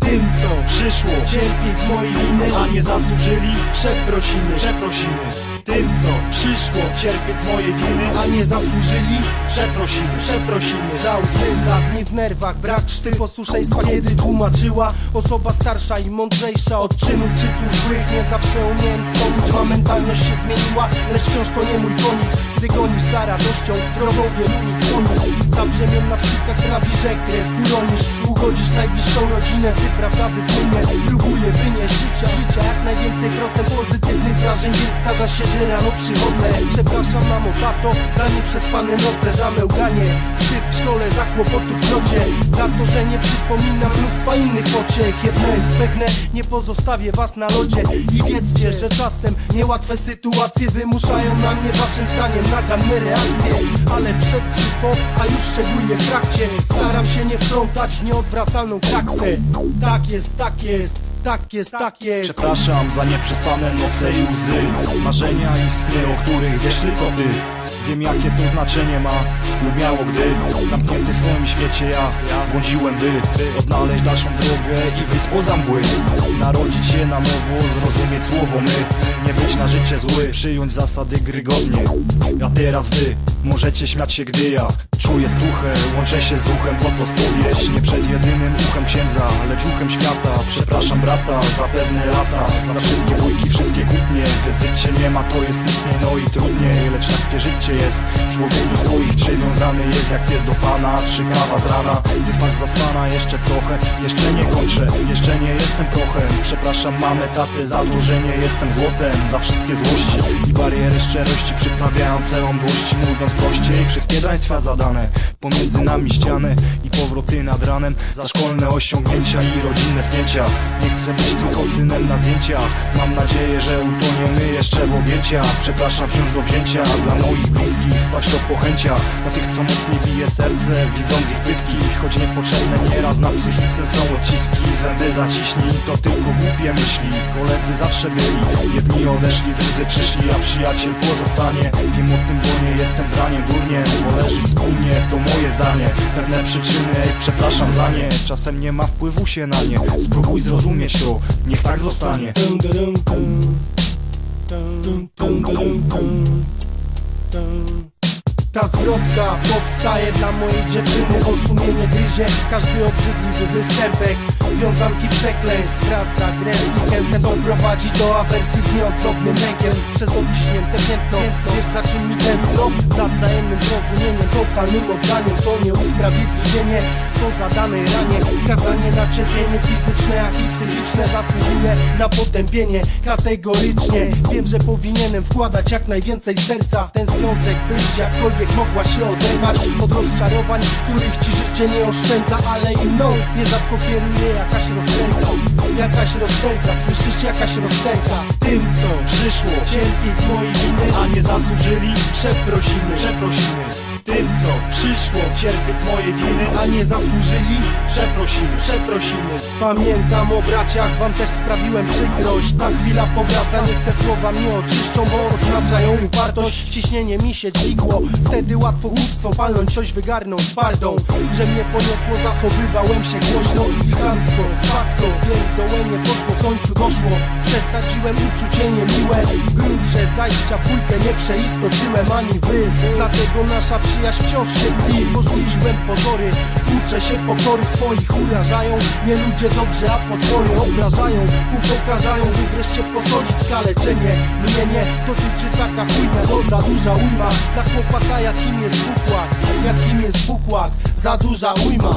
Tym co przyszło, cierpieć z mojej winy A nie zasłużyli, przeprosimy. przeprosiny Tym co przyszło, cierpieć z mojej winy A nie zasłużyli, przeprosimy. przeprosiny Za łzy, za dni w nerwach, brak czty posłuszeństwa Kiedy tłumaczyła osoba starsza i mądrzejsza Od czynów czy służb nie zawsze umiałem stąd Mentalność się zmieniła, lecz wciąż to nie mój konik. Gdy gonisz za radością, drogą wielu dzwoni Ta brzemienna w skutkach sprawi, że krew uronisz Ugodzisz najbliższą rodzinę, ty prawda wypłynie. Próbuję wynieść życia, życia jak najwięcej procent pozytywnych wrażeń Więc zdarza się, że rano przychodzę. Przepraszam mamo, tato, za nieprzespane noce Za mełganie, wstyd w szkole, za kłopotów w locie Za to, że nie przypominam mnóstwa innych pociech. Jedno jest pewne, nie pozostawię was na lodzie. I wiedzcie, że czasem niełatwe sytuacje Wymuszają na mnie waszym zdaniem naganne reakcje Ale przed czy po, a już szczególnie w trakcie. Staram się nie wtrącać w nieodwracalną kraksę Tak jest, tak jest, tak jest, tak jest. Przepraszam za nieprzespane noce i łzy. Marzenia i sny, o których wiesz tylko ty. Wiem jakie to znaczenie ma. Lub miało gdy Zamknięty w swoim świecie ja błądziłem by Odnaleźć dalszą drogę i wyjść poza mgły. Narodzić się na nowo, zrozumieć słowo my. Nie być na życie zły, przyjąć zasady gry godnie. A teraz wy. Możecie śmiać się gdy ja Czuję skruchę, łączę się z duchem Bo to spowiedź nie przed jedynym Przepraszam brata za pewne lata. Za wszystkie bójki, wszystkie kłótnie Gdy się nie ma to jest smutniej, no i trudniej Lecz takie życie jest. Człowiek do swoich przywiązany jest jak pies do pana. Czy kawa z rana, gdy twarz zaspana. Jeszcze trochę, jeszcze nie kończę Jeszcze nie jestem prochem. Przepraszam mamę, tatę za nie jestem złotem. Za wszystkie złości i bariery szczerości Przyprawiające rądłości Mówiąc prościej, wszystkie draństwa zadane Pomiędzy nami ściany i powroty nad ranem. Za szkolne osiągnięcia i rodzinne spięcia Nie chcę być tylko synem na zdjęciach. Mam nadzieję, że utoniemy jeszcze w objęciach Przepraszam wciąż do wzięcia. Dla moich bliskich spać to pochęcia Dla tych co mocniej bije serce Widząc ich pyski. Choć niepotrzebne nieraz na psychice są odciski. Zęby zaciśnij to tylko głupie myśli. Koledzy zawsze byli. Jedni odeszli, drudzy przyszli A przyjaciel pozostanie. Wiem o tym, bo nie jestem draniem Durniem, bo leży wspólnie To moje zdanie. Pewne przyczyny, przepraszam za nie. Czasem nie ma wpływu się na nie. Spróbuj zrozumieć to Niech tak zostanie Powstaje dla mojej dziewczyny. Bo sumienie gryzie każdy obrzydliwy występek. Wiązanki przekleństw wraz z agresji Chętną prowadzi do awersji z nieodzownym lękiem. Przez odciśnięte piętno Wiesz za czym mi tęskno? Za wzajemnym zrozumieniem Totalnym oddaniem. To nie usprawiedliwienie po zadanej ranie. Skazanie na cierpienie fizyczne jak i psychiczne Zasługuje na potępienie kategorycznie. Wiem, że powinienem wkładać jak najwięcej serca ten związek Byś jakkolwiek mogła się oderwać Od rozczarowań, których ci życie nie oszczędza Ale i mną nierzadko kieruje jakaś rozterka Jakaś rozterka, słyszysz jakaś rozterka Tym co przyszło, cierpieć z mojej winy A nie zasłużyli? Przeprosiny, Przeprosiny tym, co przyszło. Cierpieć z mojej winy a nie zasłużyli. Przeprosiny Przeprosiny Pamiętam o braciach, wam też sprawiłem przykrość. Ta chwila powraca, niech te słowa mnie oczyszczą Bo oznaczają upartość, ciśnienie mi się dźwigło Wtedy łatwo głupstwo palnąć, coś wygarnąć pardą Że mnie poniosło, zachowywałem się głośno i chamsko. Fakt to, pierdołenie poszło, w końcu doszło. Przesadziłem uczucie niemiłe gruncie zajścia pójdę nie przeistoczyłem ani wy. Dlatego nasza przyjaźń wciąż się tli. Porzuciłem pozory, uczę się pokory swoich urażają. Nie ludzie dobrze, a potwory obrażają. Upokarzają, by wreszcie posolić skaleczenie. Mnie nie dotyczy taka chujna, bo za duża ujma. Dla chłopaka jakim jest bukłak, jakim jest bukłak? Za duża ujma